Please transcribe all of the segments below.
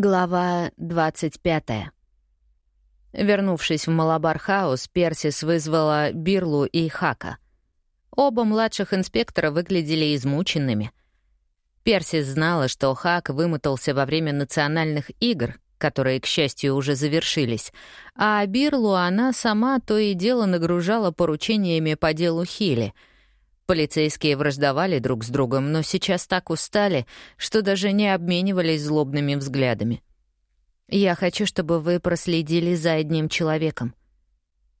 Глава 25. Вернувшись в Малабархаус, Персис вызвала Бирлу и Хака. Оба младших инспектора выглядели измученными. Персис знала, что Хак вымотался во время национальных игр, которые, к счастью, уже завершились, а Бирлу она сама то и дело нагружала поручениями по делу Хили — Полицейские враждовали друг с другом, но сейчас так устали, что даже не обменивались злобными взглядами. «Я хочу, чтобы вы проследили за одним человеком».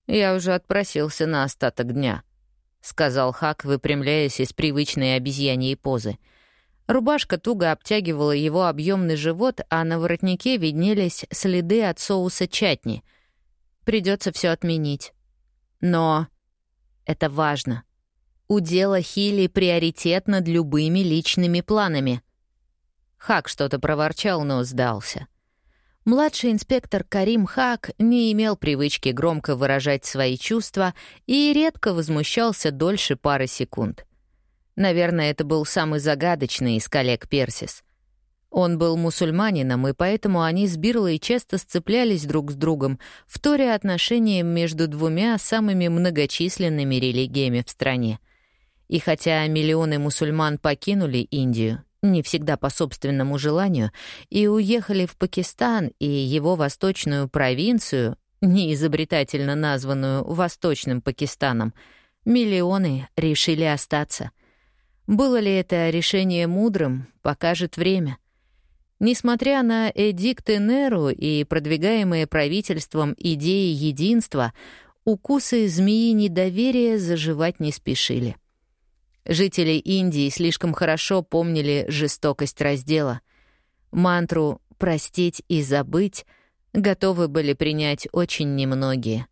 «Я уже отпросился на остаток дня», — сказал Хак, выпрямляясь из привычной обезьяньей позы. Рубашка туго обтягивала его объемный живот, а на воротнике виднелись следы от соуса чатни. Придется все отменить. Но это важно. Удела Хилли приоритет над любыми личными планами. Хак что-то проворчал, но сдался. Младший инспектор Карим Хак не имел привычки громко выражать свои чувства и редко возмущался дольше пары секунд. Наверное, это был самый загадочный из коллег Персис. Он был мусульманином, и поэтому они с Бирлой часто сцеплялись друг с другом, вторя отношениям между двумя самыми многочисленными религиями в стране — и хотя миллионы мусульман покинули Индию, не всегда по собственному желанию, и уехали в Пакистан и его восточную провинцию, неизобретательно названную Восточным Пакистаном, миллионы решили остаться. Было ли это решение мудрым, покажет время. Несмотря на эдикты Неру и продвигаемые правительством идеи единства, укусы змеи недоверия заживать не спешили. Жители Индии слишком хорошо помнили жестокость раздела. Мантру «простить и забыть» готовы были принять очень немногие.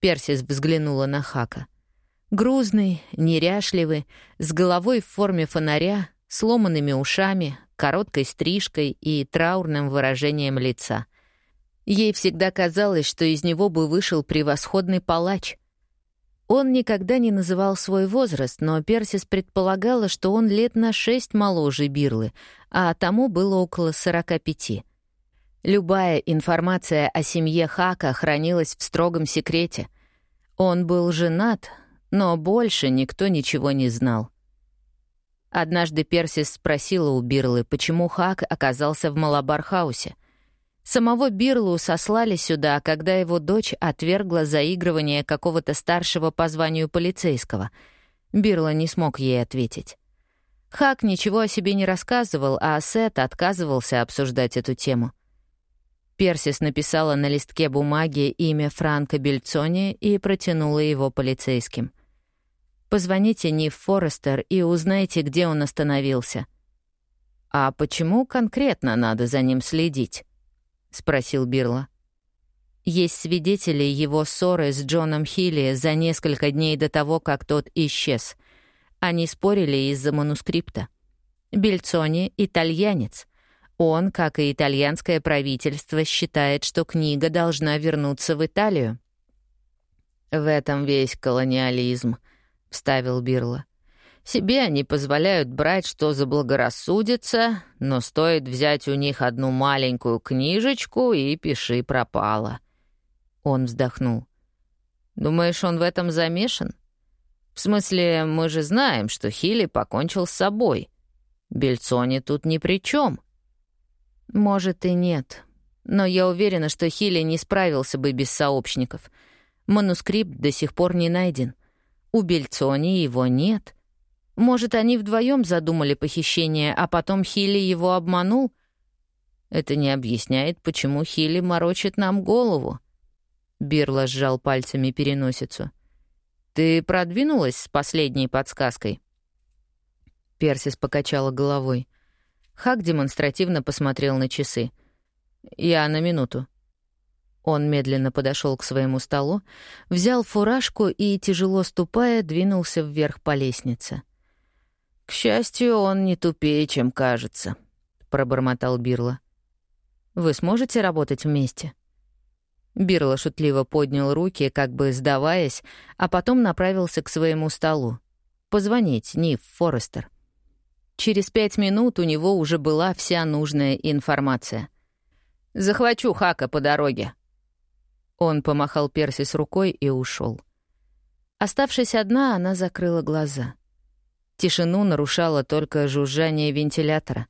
Персис взглянула на Хака. Грузный, неряшливый, с головой в форме фонаря, сломанными ушами, короткой стрижкой и траурным выражением лица. Ей всегда казалось, что из него бы вышел превосходный палач — он никогда не называл свой возраст, но Персис предполагала, что он лет на шесть моложе Бирлы, а тому было около сорока пяти. Любая информация о семье Хака хранилась в строгом секрете. Он был женат, но больше никто ничего не знал. Однажды Персис спросила у Бирлы, почему Хак оказался в Малабархаусе — Самого Бирлу сослали сюда, когда его дочь отвергла заигрывание какого-то старшего по званию полицейского. Бирла не смог ей ответить. Хак ничего о себе не рассказывал, а Сет отказывался обсуждать эту тему. Персис написала на листке бумаги имя Франка Бельцони и протянула его полицейским. «Позвоните Нив Форестер и узнайте, где он остановился». «А почему конкретно надо за ним следить?» — спросил Бирла. Есть свидетели его ссоры с Джоном Хилли за несколько дней до того, как тот исчез. Они спорили из-за манускрипта. Бельцони — итальянец. Он, как и итальянское правительство, считает, что книга должна вернуться в Италию. «В этом весь колониализм», — вставил Бирла. Себе они позволяют брать, что заблагорассудится, но стоит взять у них одну маленькую книжечку и пиши пропало. Он вздохнул. Думаешь, он в этом замешан? В смысле, мы же знаем, что Хилли покончил с собой. Бельцони тут ни при чем. Может и нет. Но я уверена, что Хилли не справился бы без сообщников. Манускрипт до сих пор не найден. У Бельцони его нет. Может, они вдвоем задумали похищение, а потом Хилли его обманул? Это не объясняет, почему Хилли морочит нам голову. Бирла сжал пальцами переносицу. «Ты продвинулась с последней подсказкой?» Персис покачала головой. Хак демонстративно посмотрел на часы. «Я на минуту». Он медленно подошел к своему столу, взял фуражку и, тяжело ступая, двинулся вверх по лестнице. «К счастью, он не тупее, чем кажется», — пробормотал Бирла. «Вы сможете работать вместе?» Бирла шутливо поднял руки, как бы сдаваясь, а потом направился к своему столу. «Позвонить, Нив Форестер». Через пять минут у него уже была вся нужная информация. «Захвачу Хака по дороге». Он помахал Персис рукой и ушел. Оставшись одна, она закрыла глаза. Тишину нарушало только жужжание вентилятора.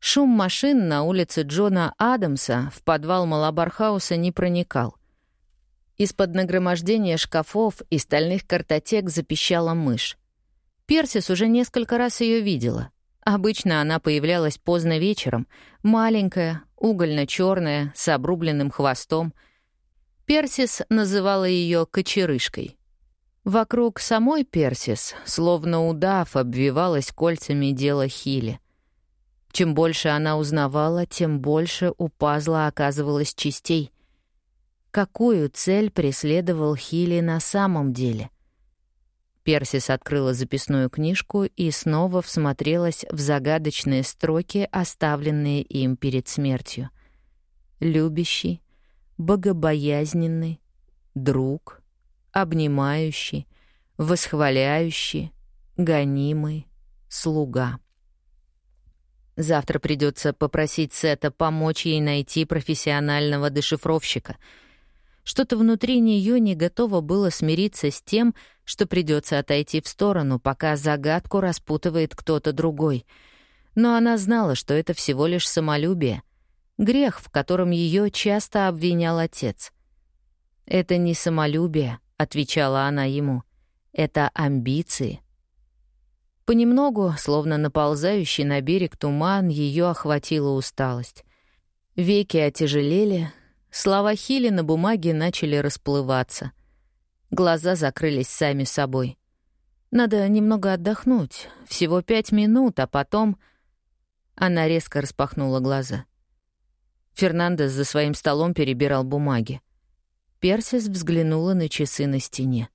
Шум машин на улице Джона Адамса в подвал Малабархауса не проникал. Из-под нагромождения шкафов и стальных картотек запищала мышь. Персис уже несколько раз ее видела. Обычно она появлялась поздно вечером, маленькая, угольно черная с обрубленным хвостом. Персис называла ее кочерышкой. Вокруг самой Персис, словно удав, обвивалась кольцами дело Хили. Чем больше она узнавала, тем больше у пазла оказывалось частей — какую цель преследовал Хилли на самом деле. Персис открыла записную книжку и снова всмотрелась в загадочные строки, оставленные им перед смертью. «Любящий, богобоязненный, друг, обнимающий, восхваляющий, гонимый, слуга». Завтра придется попросить Сета помочь ей найти профессионального дешифровщика — что-то внутри нее не готово было смириться с тем, что придется отойти в сторону, пока загадку распутывает кто-то другой. Но она знала, что это всего лишь самолюбие. Грех, в котором ее часто обвинял отец. «Это не самолюбие», — отвечала она ему. «Это амбиции». Понемногу, словно наползающий на берег туман, ее охватила усталость. Веки отяжелели, Слова Хили на бумаге начали расплываться. Глаза закрылись сами собой. Надо немного отдохнуть, всего пять минут, а потом... Она резко распахнула глаза. Фернандес за своим столом перебирал бумаги. Персис взглянула на часы на стене.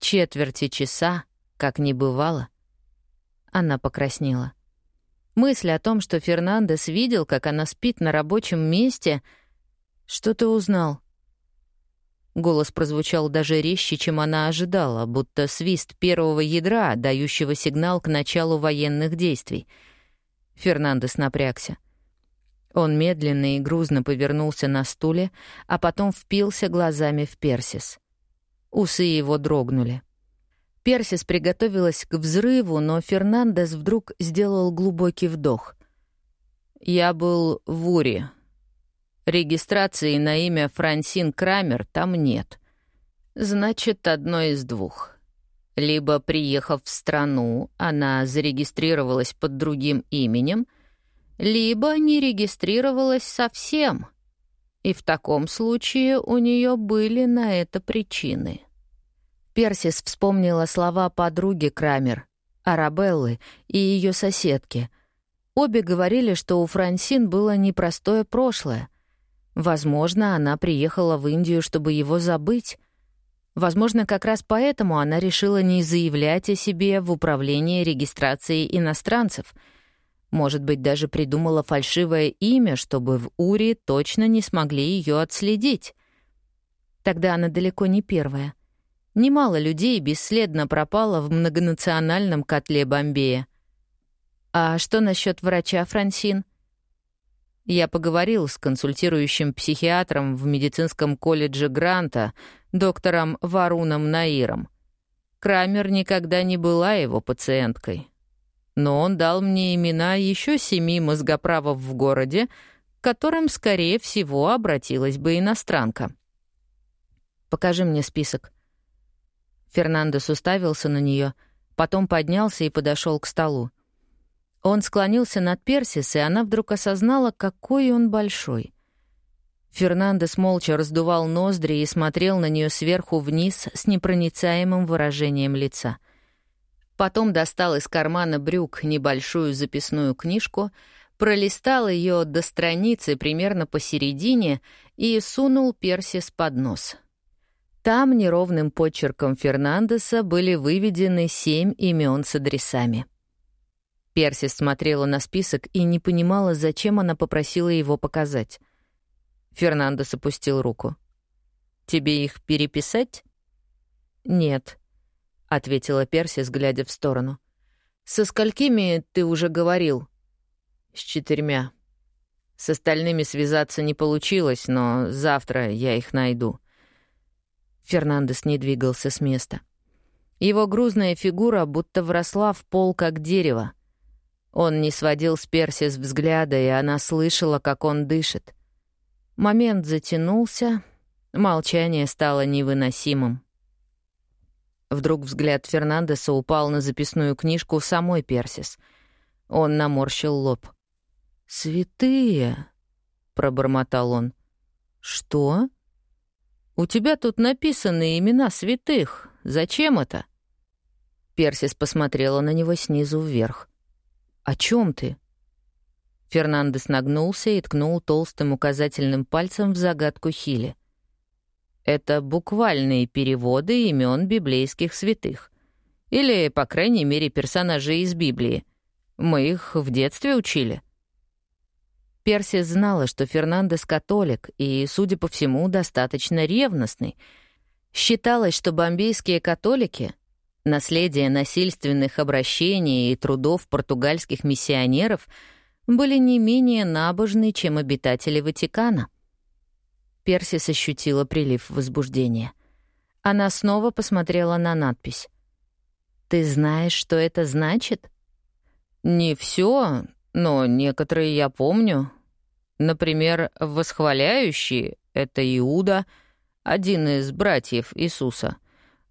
Четверти часа, как не бывало. Она покраснела. Мысль о том, что Фернандес видел, как она спит на рабочем месте — «Что ты узнал?» Голос прозвучал даже резче, чем она ожидала, будто свист первого ядра, дающего сигнал к началу военных действий. Фернандес напрягся. Он медленно и грузно повернулся на стуле, а потом впился глазами в Персис. Усы его дрогнули. Персис приготовилась к взрыву, но Фернандес вдруг сделал глубокий вдох. «Я был в Уре», Регистрации на имя Франсин Крамер там нет. Значит, одно из двух. Либо, приехав в страну, она зарегистрировалась под другим именем, либо не регистрировалась совсем. И в таком случае у нее были на это причины. Персис вспомнила слова подруги Крамер, Арабеллы и ее соседки. Обе говорили, что у Франсин было непростое прошлое — Возможно, она приехала в Индию, чтобы его забыть. Возможно, как раз поэтому она решила не заявлять о себе в управлении регистрацией иностранцев. Может быть, даже придумала фальшивое имя, чтобы в Ури точно не смогли ее отследить. Тогда она далеко не первая. Немало людей бесследно пропало в многонациональном котле Бомбея. А что насчет врача Франсин? Я поговорил с консультирующим психиатром в медицинском колледже Гранта, доктором Варуном Наиром. Крамер никогда не была его пациенткой. Но он дал мне имена еще семи мозгоправов в городе, к которым, скорее всего, обратилась бы иностранка. «Покажи мне список». Фернандес уставился на нее, потом поднялся и подошел к столу. Он склонился над Персис, и она вдруг осознала, какой он большой. Фернандес молча раздувал ноздри и смотрел на нее сверху вниз с непроницаемым выражением лица. Потом достал из кармана брюк небольшую записную книжку, пролистал ее до страницы примерно посередине и сунул Персис под нос. Там неровным почерком Фернандеса были выведены семь имен с адресами. Персис смотрела на список и не понимала, зачем она попросила его показать. Фернандо опустил руку. «Тебе их переписать?» «Нет», — ответила Персис, глядя в сторону. «Со сколькими ты уже говорил?» «С четырьмя. С остальными связаться не получилось, но завтра я их найду». Фернандес не двигался с места. Его грузная фигура будто вросла в пол, как дерево. Он не сводил с Персис взгляда, и она слышала, как он дышит. Момент затянулся, молчание стало невыносимым. Вдруг взгляд Фернандеса упал на записную книжку самой Персис. Он наморщил лоб. «Святые!» — пробормотал он. «Что?» «У тебя тут написаны имена святых. Зачем это?» Персис посмотрела на него снизу вверх. «О чем ты?» Фернандес нагнулся и ткнул толстым указательным пальцем в загадку Хили. Это буквальные переводы имен библейских святых. Или, по крайней мере, персонажей из Библии. Мы их в детстве учили. Персис знала, что Фернандес католик и, судя по всему, достаточно ревностный. Считалось, что бомбейские католики — наследие насильственных обращений и трудов португальских миссионеров — были не менее набожны, чем обитатели Ватикана — Персис ощутила прилив возбуждения. Она снова посмотрела на надпись. «Ты знаешь, что это значит?» «Не все, но некоторые я помню. Например, восхваляющий — это Иуда, один из братьев Иисуса.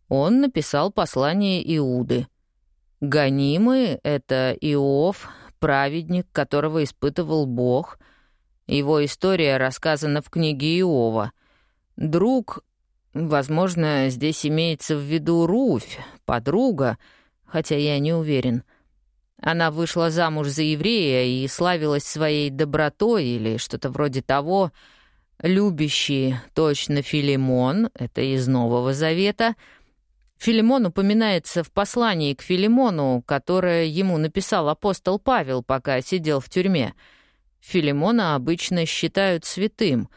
Он написал послание Иуды. Гонимый — это Иов, праведник, которого испытывал Бог — его история рассказана в книге Иова. Друг, возможно, здесь имеется в виду Руфь, подруга, хотя я не уверен. Она вышла замуж за еврея и славилась своей добротой или что-то вроде того. Любящий точно Филимон, это из Нового Завета. Филимон упоминается в послании к Филимону, которое ему написал апостол Павел, пока сидел в тюрьме — Филимона обычно считают святым.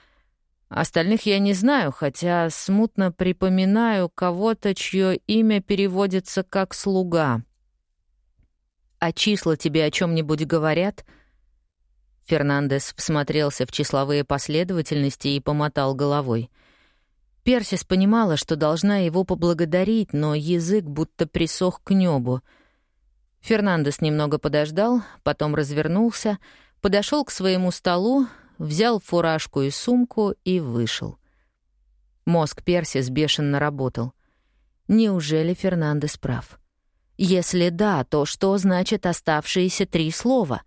Остальных я не знаю, хотя смутно припоминаю кого-то, чье имя переводится как «слуга». «А числа тебе о чем нибудь говорят?» Фернандес всмотрелся в числовые последовательности и помотал головой. Персис понимала, что должна его поблагодарить, но язык будто присох к небу. Фернандес немного подождал, потом развернулся — подошел к своему столу, взял фуражку и сумку и вышел. Мозг Персис бешено работал. Неужели Фернандес прав? Если да, то что значит оставшиеся три слова?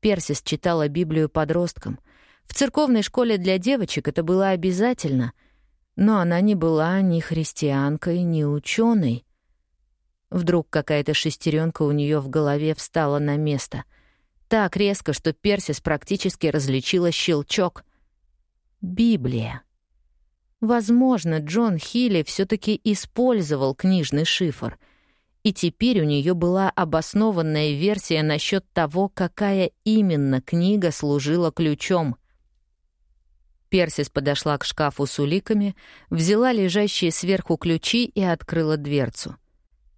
Персис читала Библию подросткам. В церковной школе для девочек это было обязательно, но она не была ни христианкой, ни ученой. Вдруг какая-то шестеренка у нее в голове встала на место — так резко, что Персис практически различила щелчок. Библия. Возможно, Джон Хилли все таки использовал книжный шифр, и теперь у нее была обоснованная версия насчет того, какая именно книга служила ключом. Персис подошла к шкафу с уликами, взяла лежащие сверху ключи и открыла дверцу.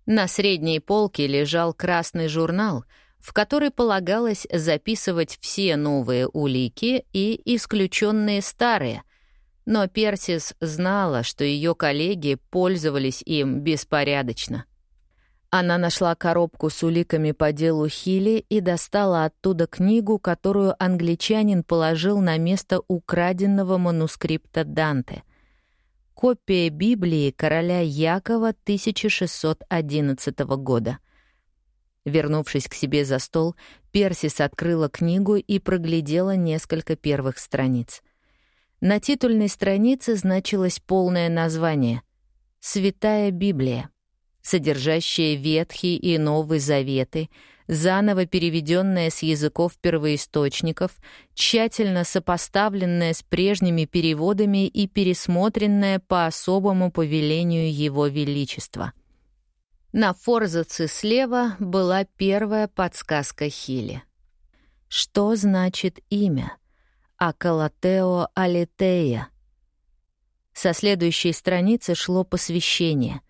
На средней полке лежал красный журнал — в которой полагалось записывать все новые улики и исключенные старые. Но Персис знала, что ее коллеги пользовались им беспорядочно. Она нашла коробку с уликами по делу Хилли и достала оттуда книгу, которую англичанин положил на место украденного манускрипта Данте. Копия Библии короля Якова 1611 года — Вернувшись к себе за стол, Персис открыла книгу и проглядела несколько первых страниц. На титульной странице значилось полное название «Святая Библия», содержащая Ветхий и Новый Заветы, заново переведенная с языков первоисточников, тщательно сопоставленная с прежними переводами и пересмотренная по особому повелению Его Величества. На форзаце слева была первая подсказка Хили. Что значит имя? Акалатео Алитея. Со следующей страницы шло посвящение.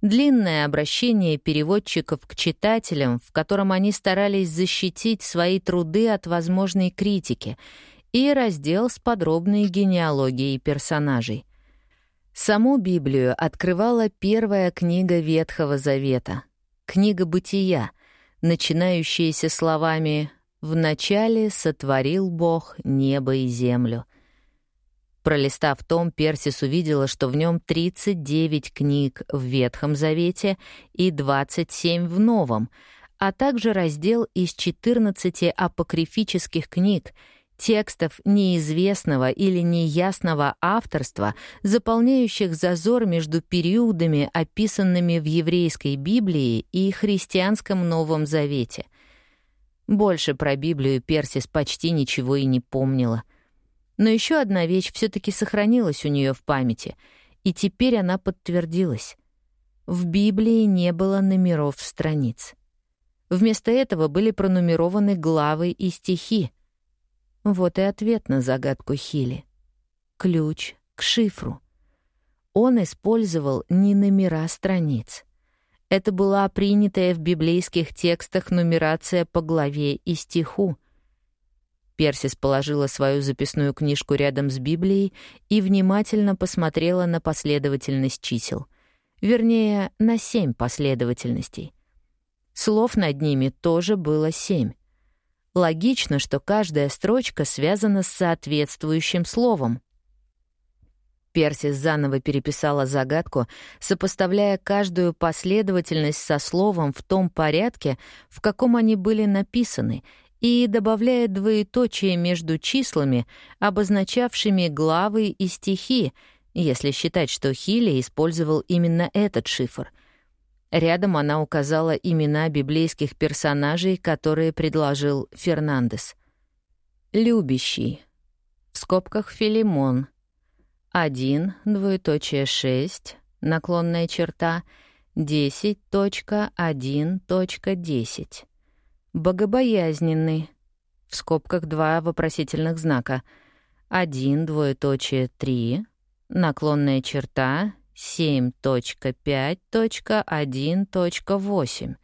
длинное обращение переводчиков к читателям, в котором они старались защитить свои труды от возможной критики, и раздел с подробной генеалогией персонажей. Саму Библию открывала первая книга Ветхого Завета — книга Бытия, начинающаяся словами «В начале сотворил Бог небо и землю». Пролистав том, Персис увидела, что в нем 39 книг в Ветхом Завете и 27 в Новом, а также раздел из 14 апокрифических книг, текстов неизвестного или неясного авторства, заполняющих зазор между периодами, описанными в еврейской Библии и христианском Новом Завете. Больше про Библию Персис почти ничего и не помнила — но еще одна вещь все таки сохранилась у нее в памяти, и теперь она подтвердилась. В Библии не было номеров страниц. Вместо этого были пронумерованы главы и стихи. Вот и ответ на загадку Хили. Ключ к шифру. Он использовал не номера страниц. Это была принятая в библейских текстах нумерация по главе и стиху — Персис положила свою записную книжку рядом с Библией и внимательно посмотрела на последовательность чисел. Вернее, на семь последовательностей. Слов над ними тоже было семь. Логично, что каждая строчка связана с соответствующим словом. Персис заново переписала загадку, сопоставляя каждую последовательность со словом в том порядке, в каком они были написаны, и добавляет двоеточие между числами, обозначавшими главы и стихи, если считать, что Хилли использовал именно этот шифр. Рядом она указала имена библейских персонажей, которые предложил Фернандес. «Любящий», в скобках «Филимон», один двоеточие, шесть наклонная черта, десять точка один точка десять. Богобоязненный, в скобках два вопросительных знака, один двоеточие, три, наклонная черта, 7.5.1.8.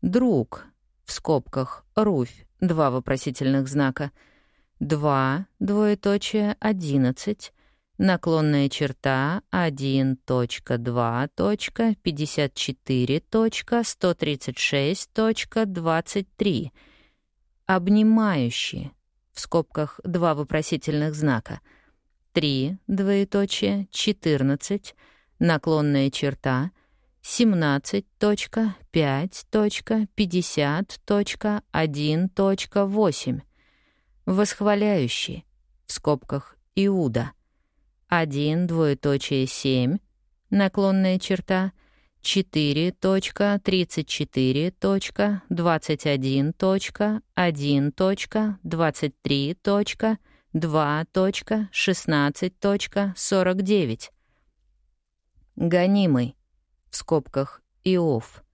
Друг, в скобках, Руфь, два вопросительных знака, 2, двоеточие, 11, наклонная черта 1.2.54.136.23, обнимающий, в скобках два вопросительных знака, 3, двоеточие, 14, наклонная черта 17.5.50.1.8, восхваляющий, в скобках Иуда — 1, двоеточие 7, наклонная черта, 4, Гонимый, в скобках Иов,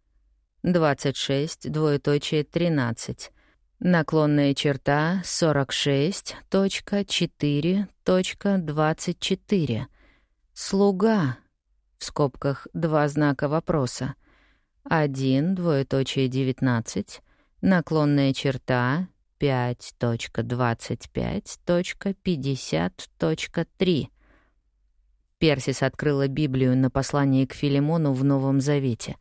26, двоеточие 13, Наклонная черта 46.4.24. Слуга. В скобках два знака вопроса. 1, двоеточие 19. Наклонная черта 5.25.50.3. Персис открыла Библию на послание к Филимону в Новом Завете.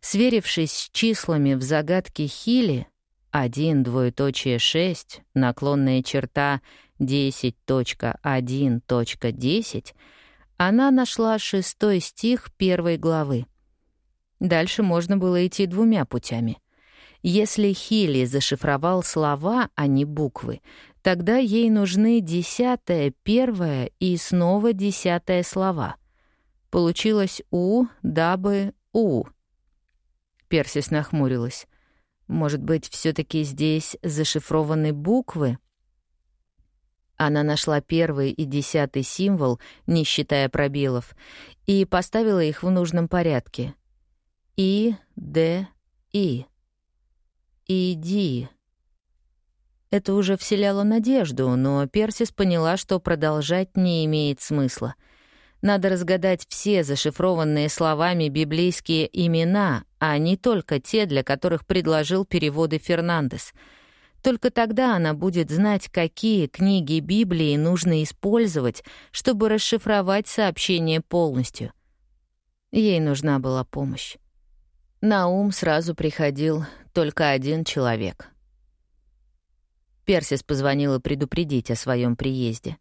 Сверившись с числами в загадке Хили, 1, двоеточие 6, наклонная черта 10.1.10, она нашла шестой стих первой главы. Дальше можно было идти двумя путями. Если Хилли зашифровал слова, а не буквы, тогда ей нужны десятое, первое и снова десятое слова. Получилось «у», «дабы», «у». Персис нахмурилась. Может быть, все таки здесь зашифрованы буквы? Она нашла первый и десятый символ, не считая пробелов, и поставила их в нужном порядке. И, Д, И. Иди. Это уже вселяло надежду, но Персис поняла, что продолжать не имеет смысла. Надо разгадать все зашифрованные словами библейские имена, а не только те, для которых предложил переводы Фернандес. Только тогда она будет знать, какие книги Библии нужно использовать, чтобы расшифровать сообщение полностью. Ей нужна была помощь. На ум сразу приходил только один человек. Персис позвонила предупредить о своем приезде.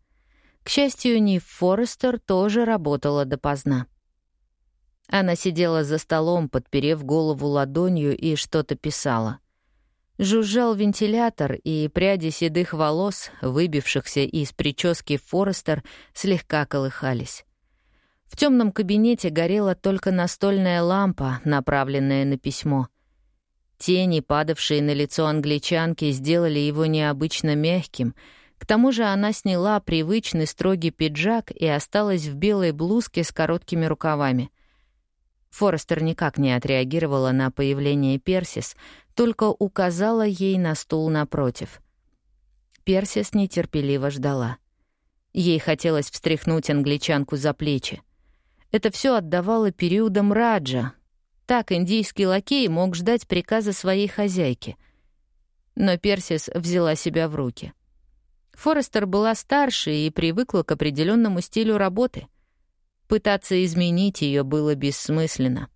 К счастью, Нив Форестер тоже работала допоздна. Она сидела за столом, подперев голову ладонью и что-то писала. Жужжал вентилятор, и пряди седых волос, выбившихся из прически Форестер, слегка колыхались. В темном кабинете горела только настольная лампа, направленная на письмо. Тени, падавшие на лицо англичанки, сделали его необычно мягким — к тому же она сняла привычный строгий пиджак и осталась в белой блузке с короткими рукавами. Форестер никак не отреагировала на появление Персис, только указала ей на стул напротив. Персис нетерпеливо ждала. Ей хотелось встряхнуть англичанку за плечи. Это все отдавало периодам Раджа. Так индийский лакей мог ждать приказа своей хозяйки. Но Персис взяла себя в руки — Форестер была старше и привыкла к определенному стилю работы. Пытаться изменить ее было бессмысленно.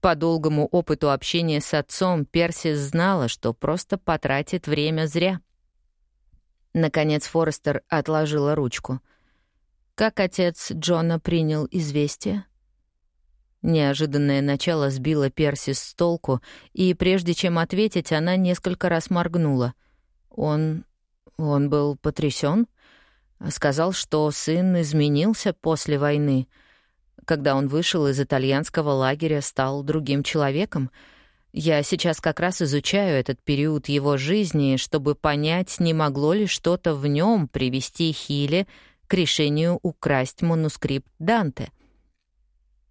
По долгому опыту общения с отцом Персис знала, что просто потратит время зря. Наконец Форестер отложила ручку. Как отец Джона принял известие? Неожиданное начало сбило Персис с толку, и прежде чем ответить, она несколько раз моргнула. Он он был потрясен, сказал, что сын изменился после войны. Когда он вышел из итальянского лагеря, стал другим человеком. Я сейчас как раз изучаю этот период его жизни, чтобы понять, не могло ли что-то в нем привести Хиле к решению украсть манускрипт Данте.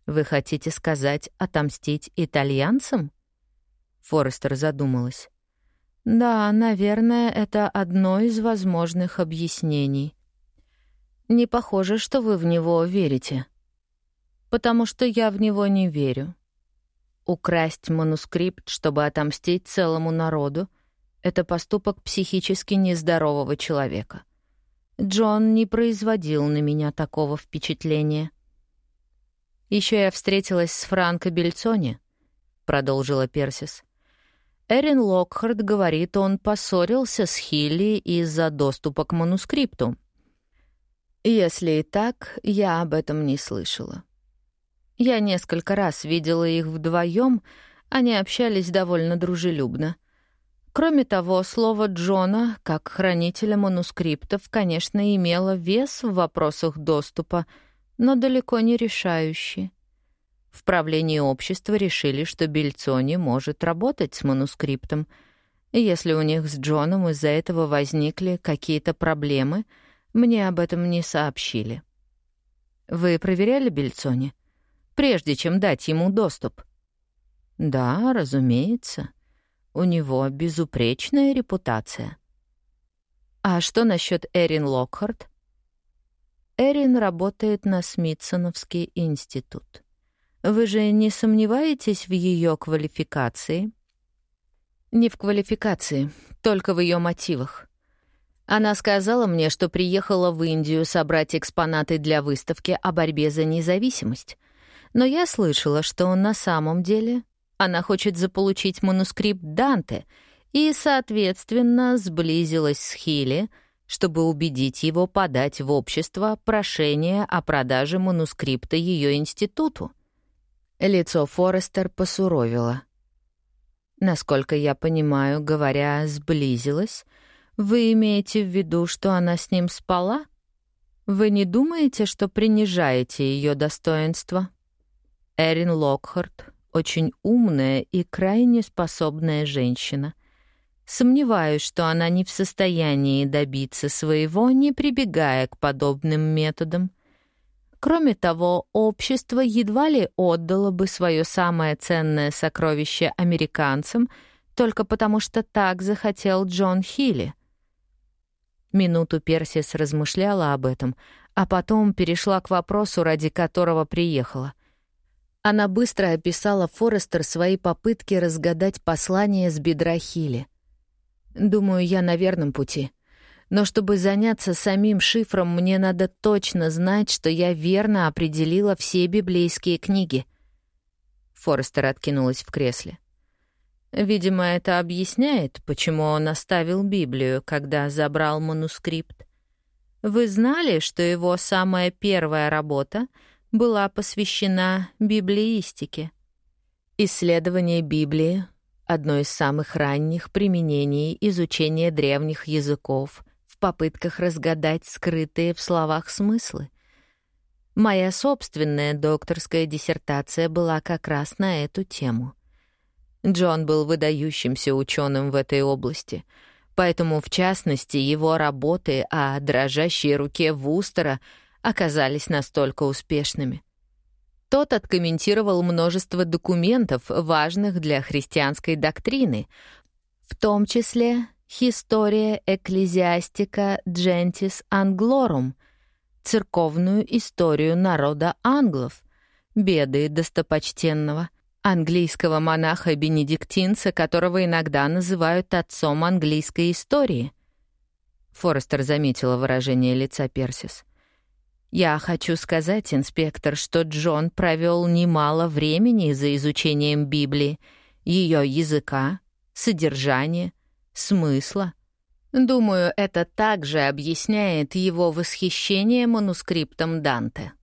«Вы хотите сказать отомстить итальянцам?» Форестер задумалась. Да, наверное, это одно из возможных объяснений. Не похоже, что вы в него верите. Потому что я в него не верю. Украсть манускрипт, чтобы отомстить целому народу — это поступок психически нездорового человека. Джон не производил на меня такого впечатления. Еще я встретилась с Франко Бельцони, продолжила Персис. Эрин Локхард говорит, он поссорился с Хилли из-за доступа к манускрипту. Если и так, я об этом не слышала. Я несколько раз видела их вдвоем, они общались довольно дружелюбно. Кроме того, слово Джона, как хранителя манускриптов, конечно, имело вес в вопросах доступа, но далеко не решающий. В правлении общества решили, что Бельцони может работать с манускриптом. Если у них с Джоном из-за этого возникли какие-то проблемы, мне об этом не сообщили. Вы проверяли Бельцони? Прежде чем дать ему доступ? Да, разумеется. У него безупречная репутация. А что насчет Эрин Локхарт? Эрин работает на Смитсоновский институт. Вы же не сомневаетесь в ее квалификации? Не в квалификации, только в ее мотивах. Она сказала мне, что приехала в Индию собрать экспонаты для выставки о борьбе за независимость. Но я слышала, что на самом деле она хочет заполучить манускрипт Данте и, соответственно, сблизилась с Хилли, чтобы убедить его подать в общество прошение о продаже манускрипта ее институту. Лицо Форестер посуровило. Насколько я понимаю, говоря «сблизилась», вы имеете в виду, что она с ним спала? Вы не думаете, что принижаете ее достоинство? Эрин Локхарт — очень умная и крайне способная женщина. Сомневаюсь, что она не в состоянии добиться своего, не прибегая к подобным методам. Кроме того, общество едва ли отдало бы свое самое ценное сокровище американцам только потому, что так захотел Джон Хилли. Минуту Персис размышляла об этом, а потом перешла к вопросу, ради которого приехала. Она быстро описала Форестер свои попытки разгадать послание с бедра Хилли. «Думаю, я на верном пути. Но чтобы заняться самим шифром, мне надо точно знать, что я верно определила все библейские книги». Форестер откинулась в кресле. Видимо, это объясняет, почему он оставил Библию, когда забрал манускрипт. Вы знали, что его самая первая работа была посвящена библеистике? Исследование Библии — одно из самых ранних применений изучения древних языков в попытках разгадать скрытые в словах смыслы. Моя собственная докторская диссертация была как раз на эту тему. Джон был выдающимся ученым в этой области, поэтому, в частности, его работы о дрожащей руке Вустера оказались настолько успешными. Тот откомментировал множество документов, важных для христианской доктрины, в том числе «Historia Ecclesiastica Gentis Anglorum», церковную историю народа англов, беды достопочтенного — английского монаха-бенедиктинца, которого иногда называют отцом английской истории. Форестер заметила выражение лица Персис. «Я хочу сказать, инспектор, что Джон провел немало времени за изучением Библии, ее языка, содержания, смысла. Думаю, это также объясняет его восхищение манускриптом Данте.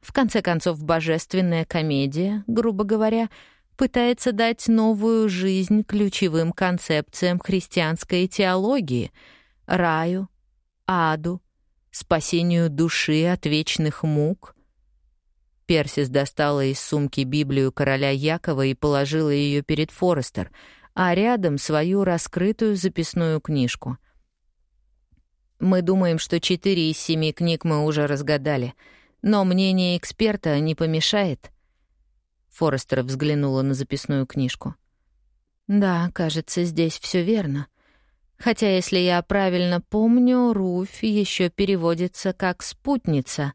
В конце концов, божественная комедия, грубо говоря, — пытается дать новую жизнь ключевым концепциям христианской теологии — раю, аду, спасению души от вечных мук. Персис достала из сумки Библию короля Якова и положила ее перед Форестер, а рядом свою раскрытую записную книжку. Мы думаем, что четыре из семи книг мы уже разгадали, но мнение эксперта не помешает — Форестер взглянула на записную книжку. «Да, кажется, здесь все верно. Хотя, если я правильно помню, Руфь еще переводится как «спутница».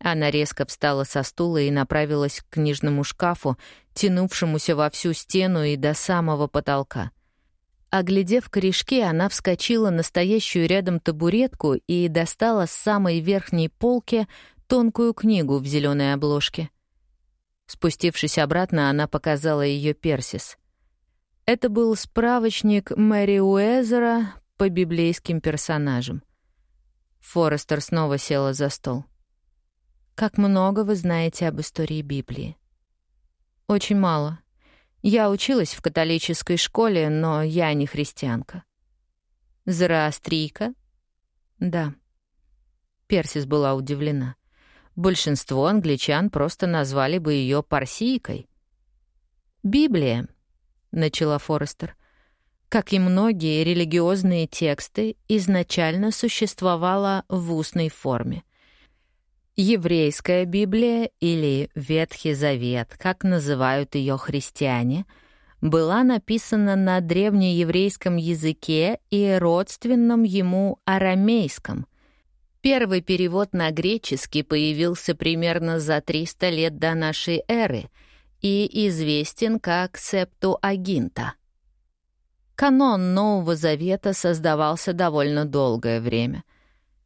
Она резко встала со стула и направилась к книжному шкафу, тянувшемуся во всю стену и до самого потолка. Оглядев корешки, она вскочила на стоящую рядом табуретку и достала с самой верхней полки тонкую книгу в зеленой обложке — Спустившись обратно, она показала ее Персис. Это был справочник Мэри Уэзера по библейским персонажам. Форестер снова села за стол. «Как много вы знаете об истории Библии?» «Очень мало. Я училась в католической школе, но я не христианка». «Зороастрийка?» «Да». Персис была удивлена. Большинство англичан просто назвали бы ее парсийкой. «Библия», — начала Форестер, — «как и многие религиозные тексты, изначально существовала в устной форме. Еврейская Библия или Ветхий Завет, как называют ее христиане, была написана на древнееврейском языке и родственном ему арамейском — Первый перевод на греческий появился примерно за 300 лет до нашей эры и известен как Септуагинта. Канон Нового Завета создавался довольно долгое время.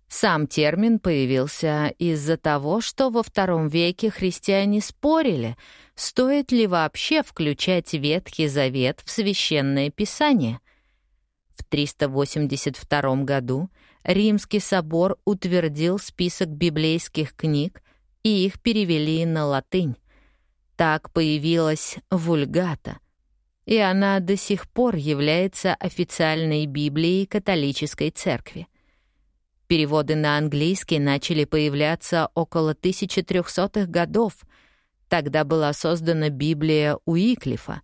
Сам термин появился из-за того, что во втором веке христиане спорили, стоит ли вообще включать Ветхий Завет в Священное Писание. В 382 году — Римский собор утвердил список библейских книг, и их перевели на латынь. Так появилась вульгата, и она до сих пор является официальной Библией католической церкви. Переводы на английский начали появляться около 1300-х годов. Тогда была создана Библия Уиклифа,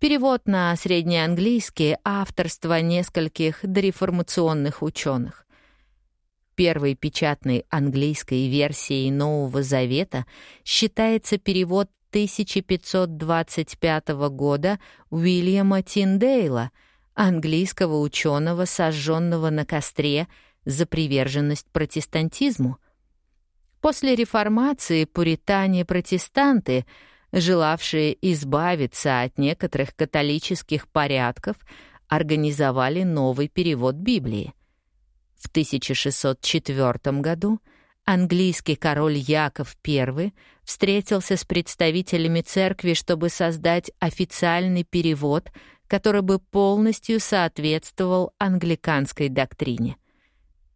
перевод на среднеанглийский авторства нескольких дореформационных ученых первой печатной английской версией Нового Завета считается перевод 1525 года Уильяма Тиндейла, английского ученого, сожженного на костре за приверженность протестантизму. После реформации пуритане-протестанты, желавшие избавиться от некоторых католических порядков, организовали новый перевод Библии. В 1604 году английский король Яков I встретился с представителями церкви, чтобы создать официальный перевод, который бы полностью соответствовал англиканской доктрине.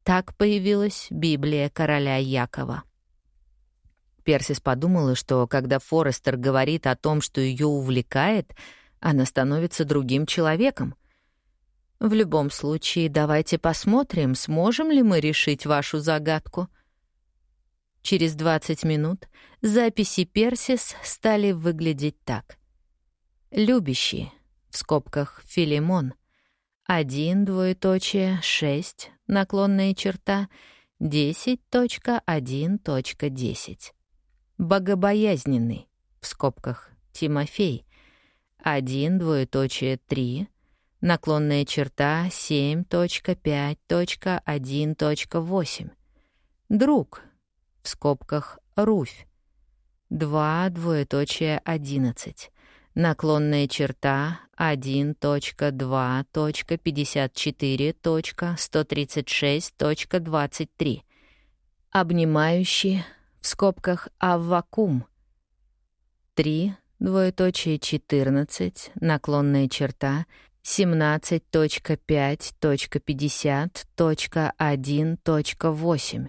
Так появилась Библия короля Якова. Персис подумала, что когда Форестер говорит о том, что ее увлекает, она становится другим человеком. В любом случае, давайте посмотрим, сможем ли мы решить вашу загадку. Через 20 минут записи Персис стали выглядеть так. «Любящий», в скобках «Филимон», один двоеточие, шесть наклонная черта, 10.1.10. Богобоязненный, в скобках Тимофей, 1 двоеточие 3, наклонная черта 7.5.1.8. Друг, в скобках Руфь, 2 двоеточие 11 наклонная черта 1.2.54.136.23, обнимающий в скобках Аввакум 3, двоеточие 14, наклонная черта 17.5.50.1.8,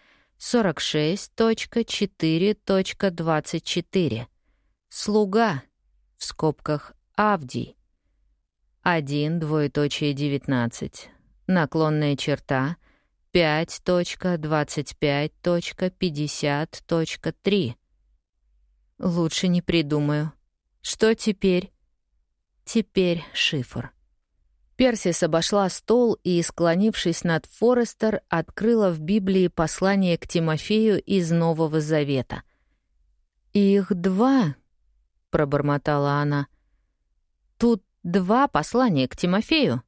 46.4.24. Слуга, в скобках Авдий. 1, двоеточие 19. Наклонная черта 5.25.50.3. Лучше не придумаю. Что теперь? Теперь шифр. Персис обошла стол и, склонившись над Форестер, открыла в Библии послание к Тимофею из Нового Завета. «Их два», — пробормотала она. «Тут два послания к Тимофею».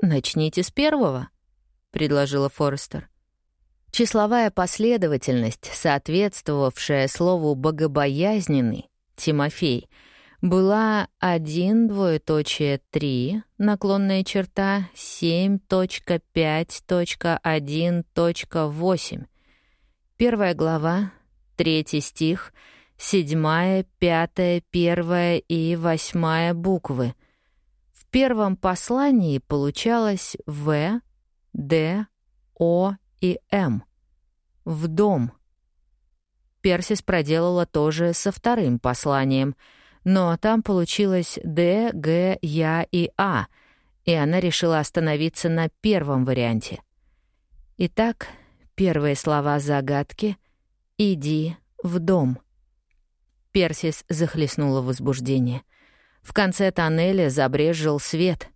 «Начните с первого», — предложила Форестер. Числовая последовательность, соответствовавшая слову «богобоязненный», Тимофей — была 1, двоеточие 3, наклонная черта 7.5.1.8. Первая глава, третий стих, седьмая, пятая, первая и восьмая буквы. В первом послании получалось В, Д, О и М. В дом. Персис проделала то же со вторым посланием — но там получилось Д, Г, Я и А, и она решила остановиться на первом варианте. Итак, первые слова загадки «Иди в дом». Персис захлестнула возбуждение. В конце тоннеля забрезжил свет.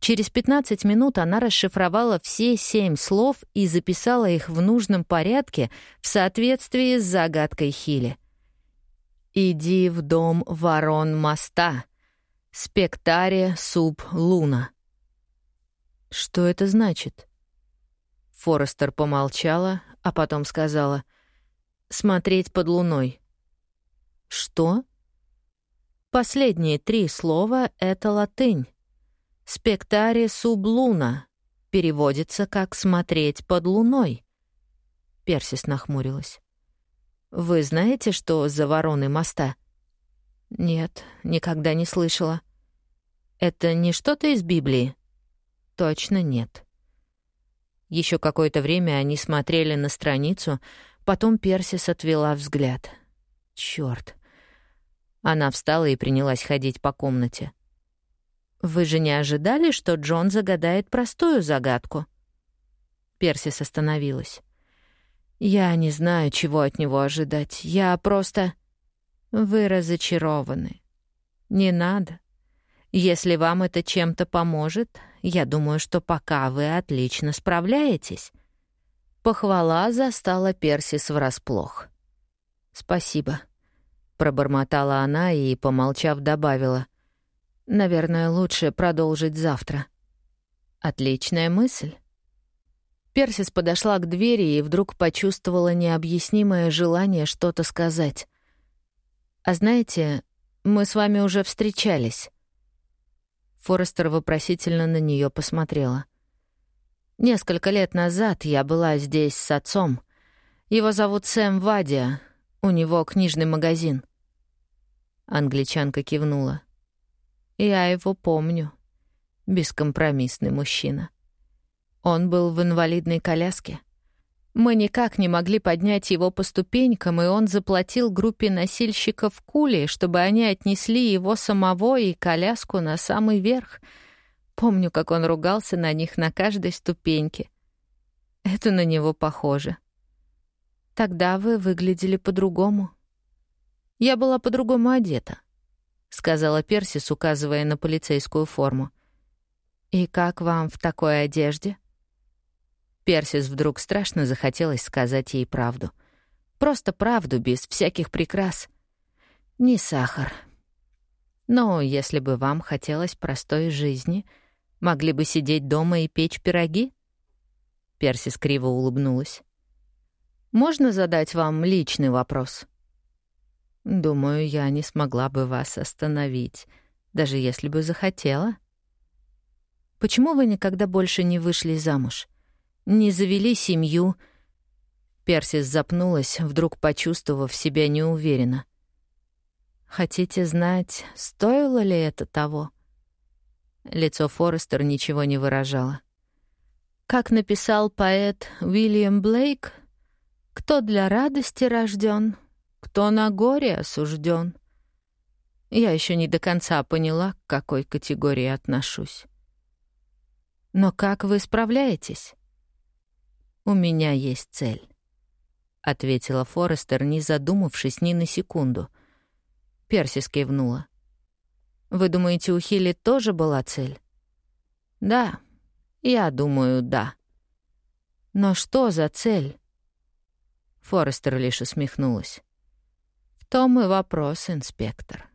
Через 15 минут она расшифровала все семь слов и записала их в нужном порядке в соответствии с загадкой Хилли. «Иди в дом ворон моста. Спектаре суб луна». «Что это значит?» Форестер помолчала, а потом сказала «Смотреть под луной». «Что?» Последние три слова — это латынь. «Спектаре суб луна» переводится как «смотреть под луной». Персис нахмурилась. Вы знаете, что за вороны моста? Нет, никогда не слышала. Это не что-то из Библии? Точно нет. Еще какое-то время они смотрели на страницу, потом Персис отвела взгляд. Черт! Она встала и принялась ходить по комнате. «Вы же не ожидали, что Джон загадает простую загадку?» Персис остановилась. «Я не знаю, чего от него ожидать. Я просто...» «Вы разочарованы. Не надо. Если вам это чем-то поможет, я думаю, что пока вы отлично справляетесь». Похвала застала Персис врасплох. «Спасибо», — пробормотала она и, помолчав, добавила. «Наверное, лучше продолжить завтра». «Отличная мысль». Персис подошла к двери и вдруг почувствовала необъяснимое желание что-то сказать. «А знаете, мы с вами уже встречались». Форестер вопросительно на нее посмотрела. «Несколько лет назад я была здесь с отцом. Его зовут Сэм Вадия. У него книжный магазин». Англичанка кивнула. «Я его помню. Бескомпромиссный мужчина. Он был в инвалидной коляске. Мы никак не могли поднять его по ступенькам, и он заплатил группе носильщиков кули, чтобы они отнесли его самого и коляску на самый верх. Помню, как он ругался на них на каждой ступеньке. Это на него похоже. Тогда вы выглядели по-другому. Я была по-другому одета, — сказала Персис, указывая на полицейскую форму. «И как вам в такой одежде?» Персис вдруг страшно захотелось сказать ей правду. Просто правду, без всяких прикрас. Не сахар. Но если бы вам хотелось простой жизни, могли бы сидеть дома и печь пироги? Персис криво улыбнулась. «Можно задать вам личный вопрос?» «Думаю, я не смогла бы вас остановить, даже если бы захотела». «Почему вы никогда больше не вышли замуж?» Не завели семью. Персис запнулась, вдруг почувствовав себя неуверенно. «Хотите знать, стоило ли это того?» Лицо Форестер ничего не выражало. Как написал поэт Уильям Блейк, «Кто для радости рожден, кто на горе осужден». Я еще не до конца поняла, к какой категории отношусь. «Но как вы справляетесь?» «У меня есть цель», — ответила Форестер, не задумавшись ни на секунду. Персис кивнула. «Вы думаете, у Хилли тоже была цель?» «Да, я думаю, да». «Но что за цель?» Форестер лишь усмехнулась. «В том и вопрос, инспектор».